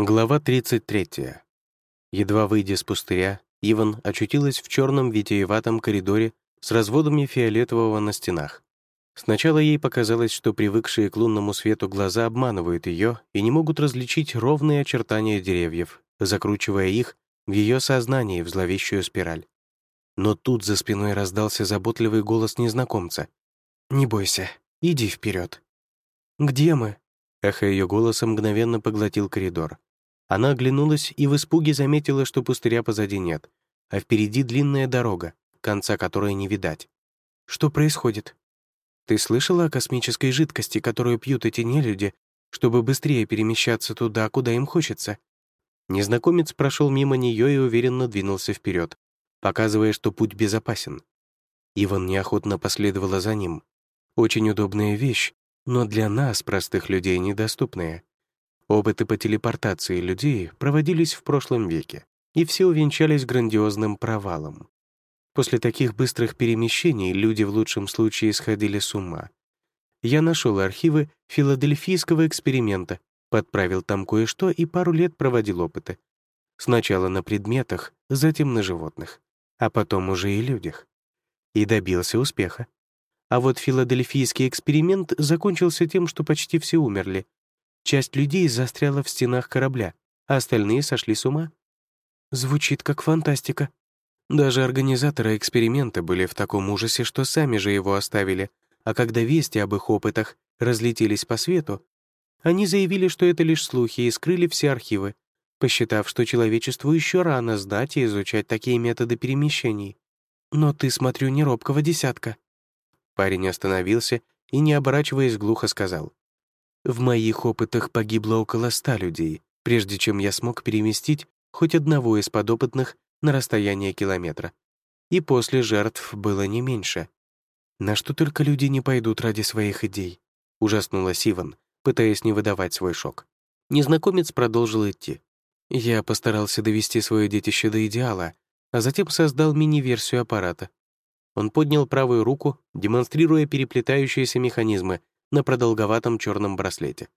Глава 33. Едва выйдя с пустыря, Иван очутилась в черном витиеватом коридоре с разводами фиолетового на стенах. Сначала ей показалось, что привыкшие к лунному свету глаза обманывают ее и не могут различить ровные очертания деревьев, закручивая их в ее сознании в зловещую спираль. Но тут за спиной раздался заботливый голос незнакомца. «Не бойся, иди вперед. «Где мы?» Эхо ее голоса мгновенно поглотил коридор. Она оглянулась и в испуге заметила, что пустыря позади нет, а впереди длинная дорога, конца которой не видать. «Что происходит?» «Ты слышала о космической жидкости, которую пьют эти нелюди, чтобы быстрее перемещаться туда, куда им хочется?» Незнакомец прошел мимо нее и уверенно двинулся вперед, показывая, что путь безопасен. Иван неохотно последовала за ним. Очень удобная вещь, но для нас, простых людей, недоступная. Опыты по телепортации людей проводились в прошлом веке, и все увенчались грандиозным провалом. После таких быстрых перемещений люди в лучшем случае сходили с ума. Я нашел архивы филадельфийского эксперимента, подправил там кое-что и пару лет проводил опыты. Сначала на предметах, затем на животных, а потом уже и людях. И добился успеха. А вот филадельфийский эксперимент закончился тем, что почти все умерли, Часть людей застряла в стенах корабля, а остальные сошли с ума. Звучит как фантастика. Даже организаторы эксперимента были в таком ужасе, что сами же его оставили, а когда вести об их опытах разлетелись по свету, они заявили, что это лишь слухи и скрыли все архивы, посчитав, что человечеству еще рано знать и изучать такие методы перемещений. Но ты, смотрю, не робкого десятка. Парень остановился и, не оборачиваясь, глухо сказал. В моих опытах погибло около ста людей, прежде чем я смог переместить хоть одного из подопытных на расстояние километра. И после жертв было не меньше. На что только люди не пойдут ради своих идей, ужаснулась Иван, пытаясь не выдавать свой шок. Незнакомец продолжил идти. Я постарался довести свое детище до идеала, а затем создал мини-версию аппарата. Он поднял правую руку, демонстрируя переплетающиеся механизмы, на продолговатом черном браслете.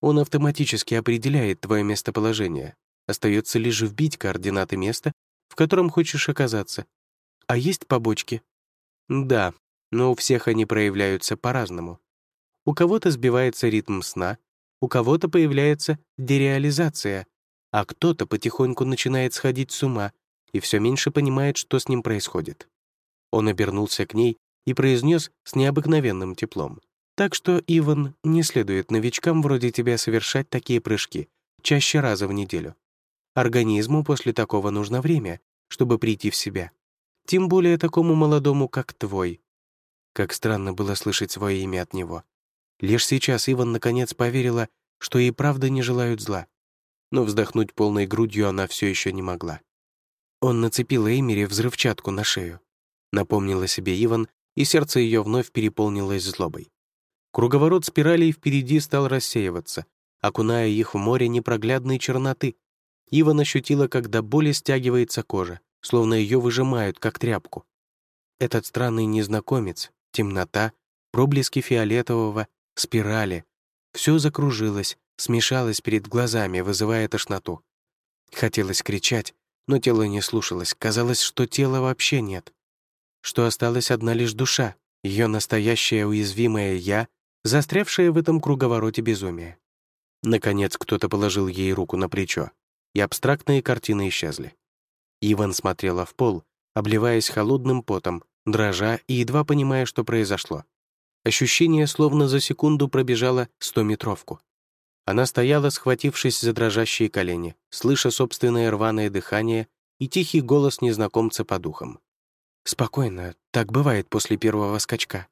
Он автоматически определяет твое местоположение. Остается лишь вбить координаты места, в котором хочешь оказаться. А есть побочки? Да, но у всех они проявляются по-разному. У кого-то сбивается ритм сна, у кого-то появляется дереализация, а кто-то потихоньку начинает сходить с ума и все меньше понимает, что с ним происходит. Он обернулся к ней и произнес с необыкновенным теплом. Так что, Иван, не следует новичкам вроде тебя совершать такие прыжки, чаще раза в неделю. Организму после такого нужно время, чтобы прийти в себя. Тем более такому молодому, как твой. Как странно было слышать свое имя от него. Лишь сейчас Иван наконец поверила, что ей правда не желают зла. Но вздохнуть полной грудью она все еще не могла. Он нацепил Эймери взрывчатку на шею. Напомнила себе Иван, и сердце ее вновь переполнилось злобой. Круговорот спиралей впереди стал рассеиваться, окуная их в море непроглядной черноты. Иван ощутила, как до боли стягивается кожа, словно ее выжимают, как тряпку. Этот странный незнакомец, темнота, проблески фиолетового, спирали. Все закружилось, смешалось перед глазами, вызывая тошноту. Хотелось кричать, но тело не слушалось, казалось, что тела вообще нет. Что осталась одна лишь душа, ее настоящее уязвимое «я», застрявшая в этом круговороте безумия. Наконец кто-то положил ей руку на плечо, и абстрактные картины исчезли. Иван смотрела в пол, обливаясь холодным потом, дрожа и едва понимая, что произошло. Ощущение словно за секунду пробежало стометровку. Она стояла, схватившись за дрожащие колени, слыша собственное рваное дыхание и тихий голос незнакомца по духам. «Спокойно, так бывает после первого скачка».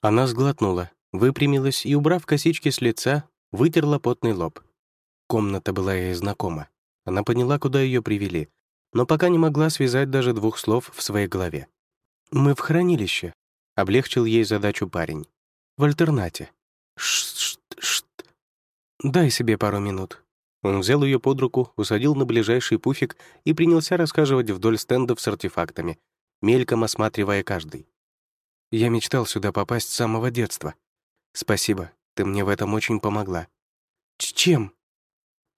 Она сглотнула, выпрямилась и, убрав косички с лица, вытерла потный лоб. Комната была ей знакома. Она поняла, куда ее привели, но пока не могла связать даже двух слов в своей голове. «Мы в хранилище», — облегчил ей задачу парень. «В альтернате». «Шт-шт-шт». «Дай себе пару минут». Он взял ее под руку, усадил на ближайший пуфик и принялся рассказывать вдоль стендов с артефактами, мельком осматривая каждый. «Я мечтал сюда попасть с самого детства. Спасибо, ты мне в этом очень помогла. Ч чем?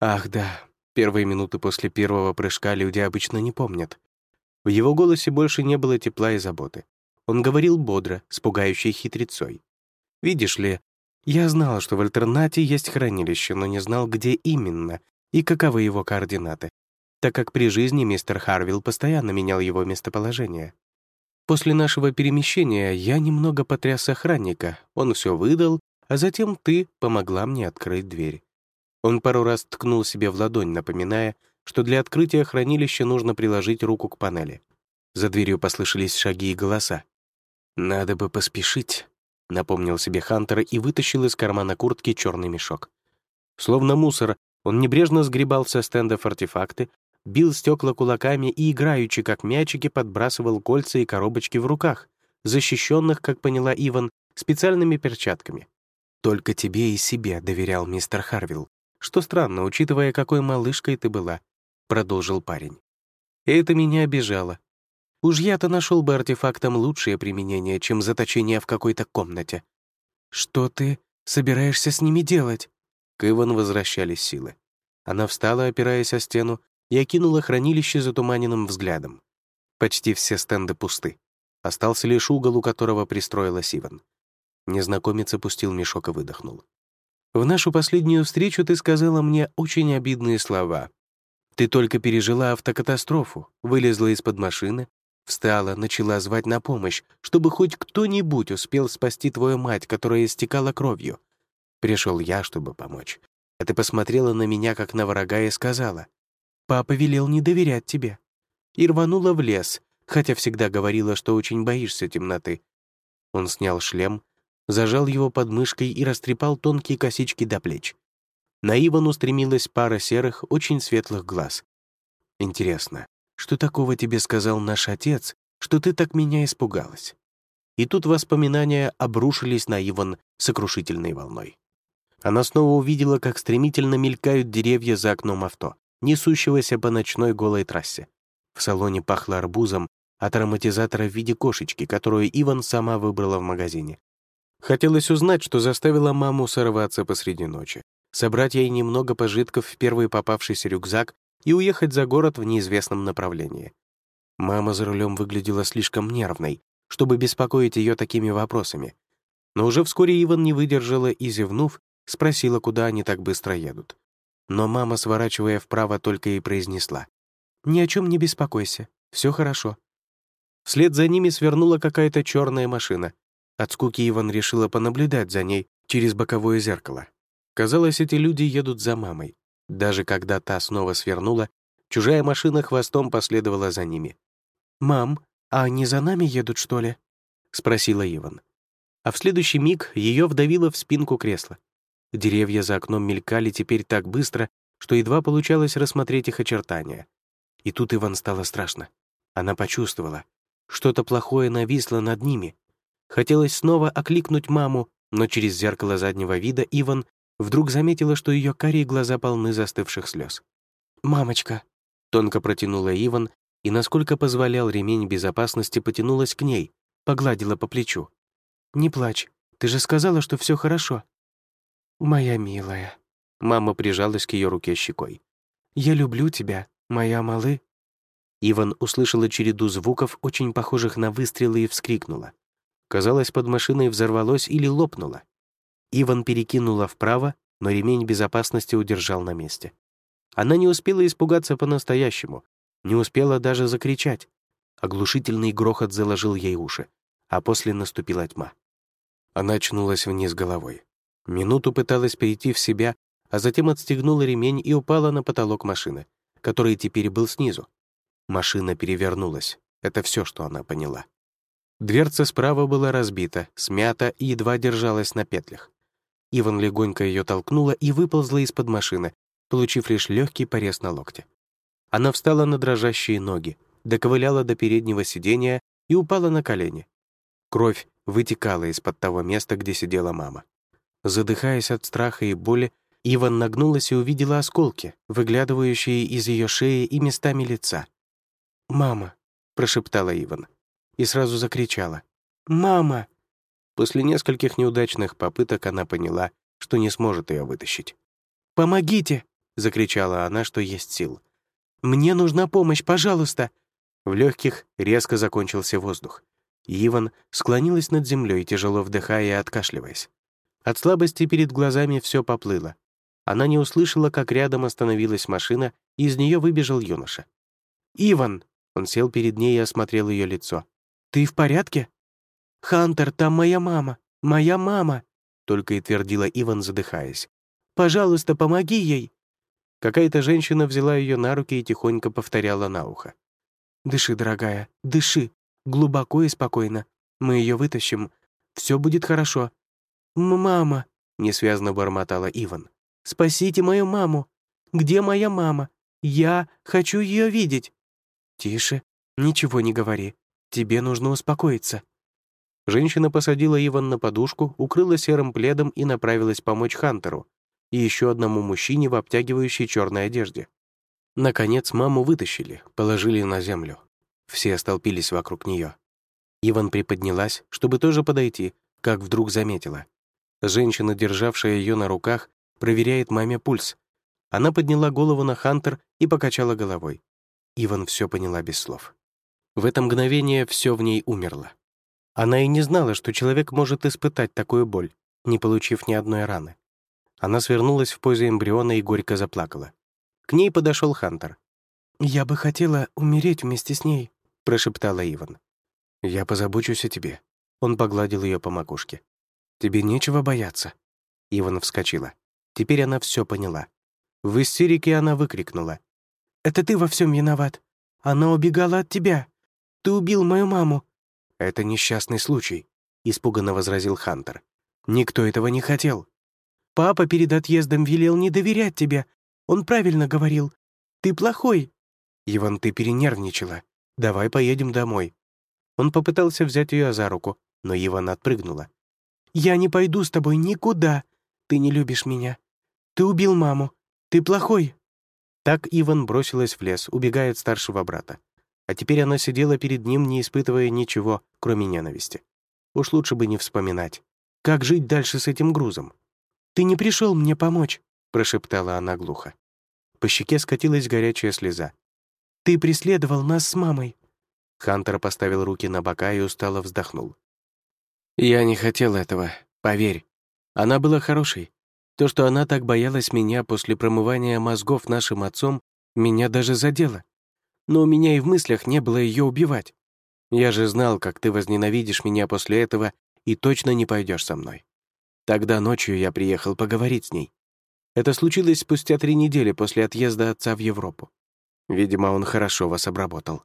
Ах, да, первые минуты после первого прыжка люди обычно не помнят. В его голосе больше не было тепла и заботы. Он говорил бодро, с пугающей хитрецой. «Видишь ли, я знал, что в альтернате есть хранилище, но не знал, где именно и каковы его координаты, так как при жизни мистер Харвилл постоянно менял его местоположение. После нашего перемещения я немного потряс охранника, он все выдал, а затем ты помогла мне открыть дверь. Он пару раз ткнул себе в ладонь, напоминая, что для открытия хранилища нужно приложить руку к панели. За дверью послышались шаги и голоса. «Надо бы поспешить», — напомнил себе Хантер и вытащил из кармана куртки черный мешок. Словно мусор, он небрежно сгребал со стендов артефакты, бил стекла кулаками и, играючи как мячики, подбрасывал кольца и коробочки в руках, защищенных, как поняла Иван, специальными перчатками. «Только тебе и себе», — доверял мистер Харвилл. «Что странно, учитывая, какой малышкой ты была», — продолжил парень. Это меня обижало. Уж я-то нашел бы артефактам лучшее применение, чем заточение в какой-то комнате. «Что ты собираешься с ними делать?» К Иван возвращались силы. Она встала, опираясь о стену, и окинула хранилище затуманенным взглядом. Почти все стенды пусты. Остался лишь угол, у которого пристроилась Иван. Незнакомец опустил мешок и выдохнул. «В нашу последнюю встречу ты сказала мне очень обидные слова. Ты только пережила автокатастрофу, вылезла из-под машины, встала, начала звать на помощь, чтобы хоть кто-нибудь успел спасти твою мать, которая истекала кровью. Пришел я, чтобы помочь. А ты посмотрела на меня, как на врага, и сказала, Папа велел не доверять тебе. И рванула в лес, хотя всегда говорила, что очень боишься темноты. Он снял шлем, зажал его под мышкой и растрепал тонкие косички до плеч. На Иван устремилась пара серых, очень светлых глаз. «Интересно, что такого тебе сказал наш отец, что ты так меня испугалась?» И тут воспоминания обрушились на Иван сокрушительной волной. Она снова увидела, как стремительно мелькают деревья за окном авто несущегося по ночной голой трассе. В салоне пахло арбузом от ароматизатора в виде кошечки, которую Иван сама выбрала в магазине. Хотелось узнать, что заставило маму сорваться посреди ночи, собрать ей немного пожитков в первый попавшийся рюкзак и уехать за город в неизвестном направлении. Мама за рулем выглядела слишком нервной, чтобы беспокоить ее такими вопросами. Но уже вскоре Иван не выдержала и, зевнув, спросила, куда они так быстро едут. Но мама, сворачивая вправо, только и произнесла. «Ни о чем не беспокойся, все хорошо». Вслед за ними свернула какая-то черная машина. От скуки Иван решила понаблюдать за ней через боковое зеркало. Казалось, эти люди едут за мамой. Даже когда та снова свернула, чужая машина хвостом последовала за ними. «Мам, а они за нами едут, что ли?» — спросила Иван. А в следующий миг ее вдавило в спинку кресла. Деревья за окном мелькали теперь так быстро, что едва получалось рассмотреть их очертания. И тут Иван стало страшно. Она почувствовала. Что-то плохое нависло над ними. Хотелось снова окликнуть маму, но через зеркало заднего вида Иван вдруг заметила, что ее карие глаза полны застывших слез. «Мамочка!» — тонко протянула Иван, и, насколько позволял ремень безопасности, потянулась к ней, погладила по плечу. «Не плачь, ты же сказала, что все хорошо». «Моя милая». Мама прижалась к ее руке щекой. «Я люблю тебя, моя малы». Иван услышала череду звуков, очень похожих на выстрелы, и вскрикнула. Казалось, под машиной взорвалось или лопнуло. Иван перекинула вправо, но ремень безопасности удержал на месте. Она не успела испугаться по-настоящему, не успела даже закричать. Оглушительный грохот заложил ей уши, а после наступила тьма. Она очнулась вниз головой. Минуту пыталась перейти в себя, а затем отстегнула ремень и упала на потолок машины, который теперь был снизу. Машина перевернулась. Это все, что она поняла. Дверца справа была разбита, смята и едва держалась на петлях. Иван легонько ее толкнула и выползла из-под машины, получив лишь легкий порез на локте. Она встала на дрожащие ноги, доковыляла до переднего сидения и упала на колени. Кровь вытекала из-под того места, где сидела мама. Задыхаясь от страха и боли, Иван нагнулась и увидела осколки, выглядывающие из ее шеи и местами лица. «Мама!» — прошептала Иван. И сразу закричала. «Мама!» После нескольких неудачных попыток она поняла, что не сможет ее вытащить. «Помогите!» — закричала она, что есть сил. «Мне нужна помощь, пожалуйста!» В легких резко закончился воздух. Иван склонилась над землей, тяжело вдыхая и откашливаясь. От слабости перед глазами все поплыло. Она не услышала, как рядом остановилась машина, и из нее выбежал юноша. «Иван!» — он сел перед ней и осмотрел ее лицо. «Ты в порядке?» «Хантер, там моя мама! Моя мама!» — только и твердила Иван, задыхаясь. «Пожалуйста, помоги ей!» Какая-то женщина взяла ее на руки и тихонько повторяла на ухо. «Дыши, дорогая, дыши, глубоко и спокойно. Мы ее вытащим. Все будет хорошо». «Мама», — несвязно бормотала Иван. «Спасите мою маму! Где моя мама? Я хочу ее видеть!» «Тише, ничего не говори. Тебе нужно успокоиться». Женщина посадила Иван на подушку, укрыла серым пледом и направилась помочь Хантеру и еще одному мужчине в обтягивающей черной одежде. Наконец маму вытащили, положили на землю. Все столпились вокруг нее. Иван приподнялась, чтобы тоже подойти, как вдруг заметила. Женщина, державшая ее на руках, проверяет маме пульс. Она подняла голову на Хантер и покачала головой. Иван все поняла без слов. В это мгновение все в ней умерло. Она и не знала, что человек может испытать такую боль, не получив ни одной раны. Она свернулась в позе эмбриона и горько заплакала. К ней подошел Хантер. «Я бы хотела умереть вместе с ней», — прошептала Иван. «Я позабочусь о тебе». Он погладил ее по макушке. «Тебе нечего бояться». Иван вскочила. Теперь она все поняла. В истерике она выкрикнула. «Это ты во всем виноват. Она убегала от тебя. Ты убил мою маму». «Это несчастный случай», — испуганно возразил Хантер. «Никто этого не хотел». «Папа перед отъездом велел не доверять тебе. Он правильно говорил. Ты плохой». «Иван, ты перенервничала. Давай поедем домой». Он попытался взять ее за руку, но Иван отпрыгнула. «Я не пойду с тобой никуда. Ты не любишь меня. Ты убил маму. Ты плохой». Так Иван бросилась в лес, убегая от старшего брата. А теперь она сидела перед ним, не испытывая ничего, кроме ненависти. Уж лучше бы не вспоминать. Как жить дальше с этим грузом? «Ты не пришел мне помочь», — прошептала она глухо. По щеке скатилась горячая слеза. «Ты преследовал нас с мамой». Хантер поставил руки на бока и устало вздохнул. «Я не хотел этого, поверь. Она была хорошей. То, что она так боялась меня после промывания мозгов нашим отцом, меня даже задело. Но у меня и в мыслях не было ее убивать. Я же знал, как ты возненавидишь меня после этого и точно не пойдешь со мной. Тогда ночью я приехал поговорить с ней. Это случилось спустя три недели после отъезда отца в Европу. Видимо, он хорошо вас обработал.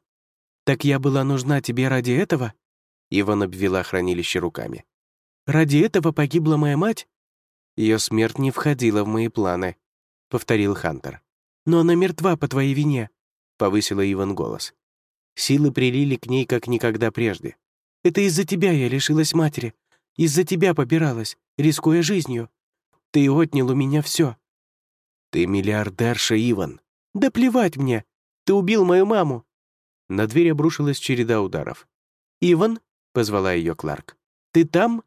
«Так я была нужна тебе ради этого?» Иван обвела хранилище руками. «Ради этого погибла моя мать?» Ее смерть не входила в мои планы», — повторил Хантер. «Но она мертва по твоей вине», — повысила Иван голос. Силы прилили к ней, как никогда прежде. «Это из-за тебя я лишилась матери. Из-за тебя побиралась, рискуя жизнью. Ты отнял у меня все. «Ты миллиардерша, Иван». «Да плевать мне! Ты убил мою маму!» На дверь обрушилась череда ударов. «Иван?» — позвала ее Кларк. «Ты там?»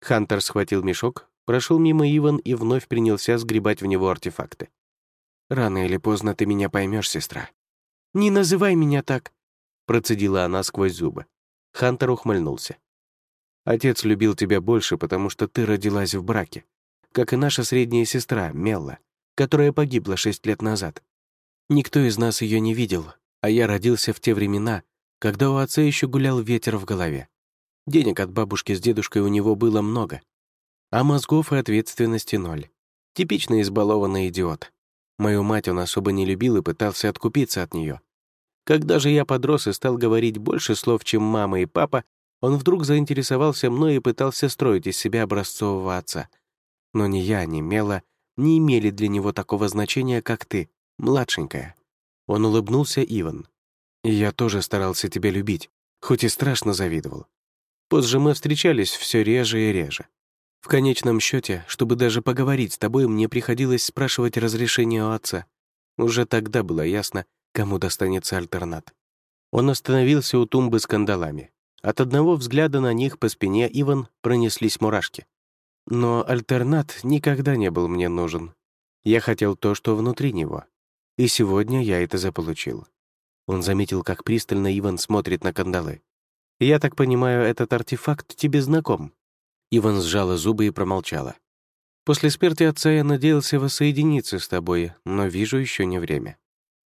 Хантер схватил мешок, прошел мимо Иван и вновь принялся сгребать в него артефакты. «Рано или поздно ты меня поймешь, сестра». «Не называй меня так», — процедила она сквозь зубы. Хантер ухмыльнулся. «Отец любил тебя больше, потому что ты родилась в браке, как и наша средняя сестра, Мелла, которая погибла шесть лет назад. Никто из нас ее не видел, а я родился в те времена, когда у отца еще гулял ветер в голове. Денег от бабушки с дедушкой у него было много, а мозгов и ответственности ноль. Типичный избалованный идиот. Мою мать он особо не любил и пытался откупиться от нее. Когда же я подрос и стал говорить больше слов, чем мама и папа, он вдруг заинтересовался мной и пытался строить из себя образцового отца. Но ни я, ни Мела не имели для него такого значения, как ты, младшенькая. Он улыбнулся Иван. И я тоже старался тебя любить, хоть и страшно завидовал. Позже мы встречались все реже и реже. В конечном счете, чтобы даже поговорить с тобой, мне приходилось спрашивать разрешение у отца. Уже тогда было ясно, кому достанется альтернат. Он остановился у тумбы с кандалами. От одного взгляда на них по спине Иван пронеслись мурашки. Но альтернат никогда не был мне нужен. Я хотел то, что внутри него. И сегодня я это заполучил. Он заметил, как пристально Иван смотрит на кандалы. «Я так понимаю, этот артефакт тебе знаком?» Иван сжала зубы и промолчала. «После смерти отца я надеялся воссоединиться с тобой, но вижу еще не время».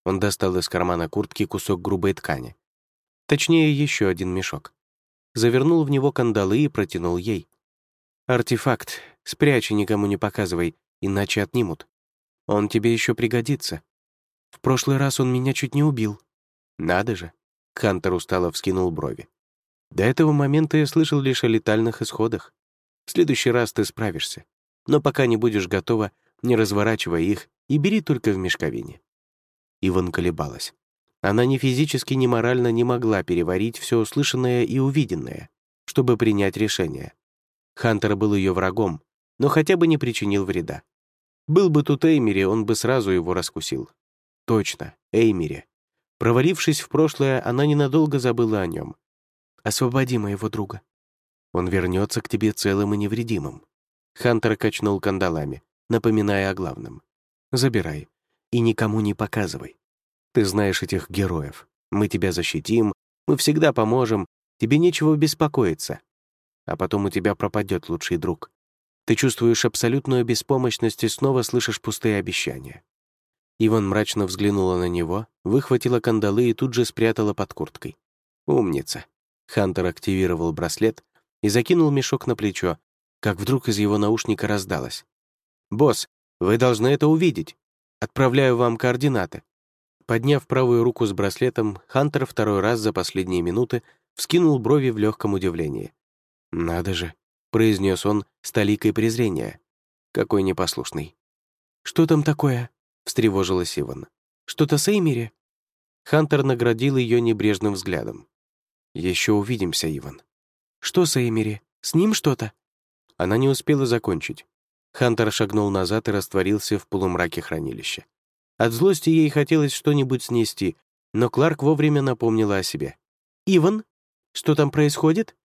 Он достал из кармана куртки кусок грубой ткани. Точнее, еще один мешок. Завернул в него кандалы и протянул ей. «Артефакт. Спрячь и никому не показывай, иначе отнимут. Он тебе еще пригодится. В прошлый раз он меня чуть не убил». «Надо же!» — Хантер устало вскинул брови. «До этого момента я слышал лишь о летальных исходах. В следующий раз ты справишься. Но пока не будешь готова, не разворачивай их и бери только в мешковине». Иван колебалась. Она ни физически, ни морально не могла переварить все услышанное и увиденное, чтобы принять решение. Хантер был ее врагом, но хотя бы не причинил вреда. Был бы тут Эймери, он бы сразу его раскусил. Точно, Эймери. Провалившись в прошлое, она ненадолго забыла о нем. «Освободи моего друга. Он вернется к тебе целым и невредимым». Хантер качнул кандалами, напоминая о главном. «Забирай и никому не показывай. Ты знаешь этих героев. Мы тебя защитим, мы всегда поможем, тебе нечего беспокоиться. А потом у тебя пропадет лучший друг. Ты чувствуешь абсолютную беспомощность и снова слышишь пустые обещания». Иван мрачно взглянула на него, выхватила кандалы и тут же спрятала под курткой. «Умница». Хантер активировал браслет и закинул мешок на плечо, как вдруг из его наушника раздалось. «Босс, вы должны это увидеть. Отправляю вам координаты». Подняв правую руку с браслетом, Хантер второй раз за последние минуты вскинул брови в легком удивлении. «Надо же», — произнес он с толикой презрения. «Какой непослушный». «Что там такое?» — встревожилась Иван. «Что-то с Эймери?» Хантер наградил ее небрежным взглядом. «Еще увидимся, Иван». «Что с Эймери? С ним что-то?» Она не успела закончить. Хантер шагнул назад и растворился в полумраке хранилища. От злости ей хотелось что-нибудь снести, но Кларк вовремя напомнила о себе. «Иван, что там происходит?»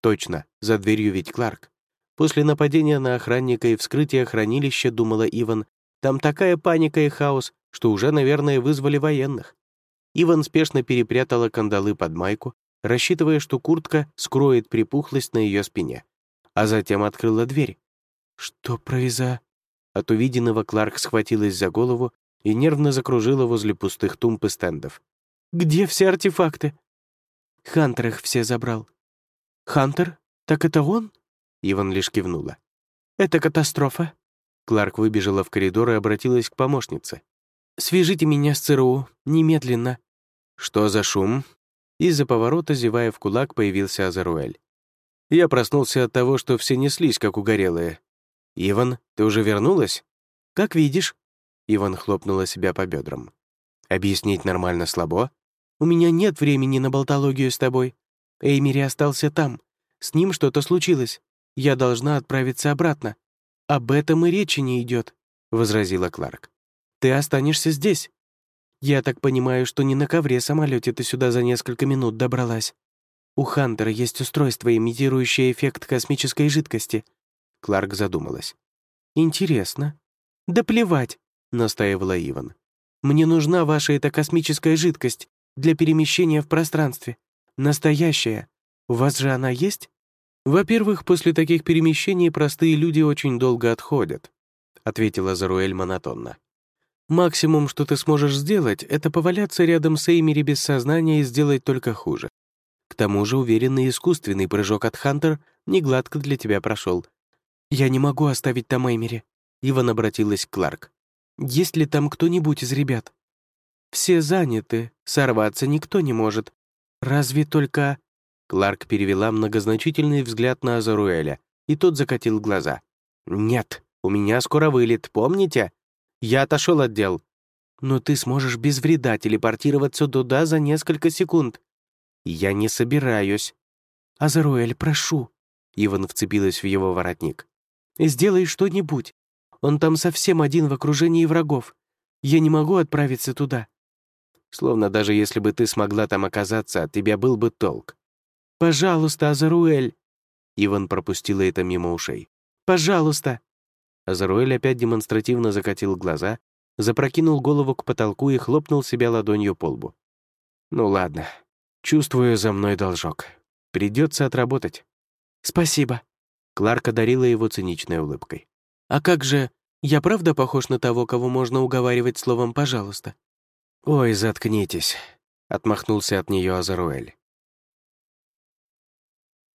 «Точно, за дверью ведь Кларк». После нападения на охранника и вскрытия хранилища, думала Иван, там такая паника и хаос, что уже, наверное, вызвали военных. Иван спешно перепрятала кандалы под майку, рассчитывая, что куртка скроет припухлость на ее спине, а затем открыла дверь. «Что произо...» От увиденного Кларк схватилась за голову и нервно закружила возле пустых тумб и стендов. «Где все артефакты?» «Хантер их все забрал». «Хантер? Так это он?» Иван лишь кивнула. «Это катастрофа». Кларк выбежала в коридор и обратилась к помощнице. «Свяжите меня с ЦРУ, немедленно». «Что за шум?» Из-за поворота, зевая в кулак, появился Азаруэль. Я проснулся от того, что все неслись, как угорелые, «Иван, ты уже вернулась?» «Как видишь». Иван хлопнула себя по бедрам. «Объяснить нормально слабо?» «У меня нет времени на болтологию с тобой. Эймери остался там. С ним что-то случилось. Я должна отправиться обратно. Об этом и речи не идет», — возразила Кларк. «Ты останешься здесь. Я так понимаю, что не на ковре самолете ты сюда за несколько минут добралась. У Хантера есть устройство, имитирующее эффект космической жидкости. Кларк задумалась. «Интересно». «Да плевать», — настаивала Иван. «Мне нужна ваша эта космическая жидкость для перемещения в пространстве. Настоящая. У вас же она есть?» «Во-первых, после таких перемещений простые люди очень долго отходят», — ответила Заруэль монотонно. «Максимум, что ты сможешь сделать, это поваляться рядом с Эймери без сознания и сделать только хуже. К тому же уверенный искусственный прыжок от Хантер негладко для тебя прошел, «Я не могу оставить там Эмери», — Иван обратилась к Кларк. «Есть ли там кто-нибудь из ребят?» «Все заняты, сорваться никто не может. Разве только...» Кларк перевела многозначительный взгляд на Азаруэля, и тот закатил глаза. «Нет, у меня скоро вылет, помните? Я отошел от дел. Но ты сможешь без вреда телепортироваться туда за несколько секунд. Я не собираюсь. Азаруэль, прошу. Иван вцепилась в его воротник. Сделай что-нибудь. Он там совсем один в окружении врагов. Я не могу отправиться туда». Словно даже если бы ты смогла там оказаться, от тебя был бы толк. «Пожалуйста, Азаруэль!» Иван пропустила это мимо ушей. «Пожалуйста!» Азаруэль опять демонстративно закатил глаза, запрокинул голову к потолку и хлопнул себя ладонью по лбу. «Ну ладно, чувствую за мной должок. Придется отработать». «Спасибо». Кларк одарила его циничной улыбкой. «А как же, я правда похож на того, кого можно уговаривать словом «пожалуйста»?» «Ой, заткнитесь», — отмахнулся от нее Азаруэль.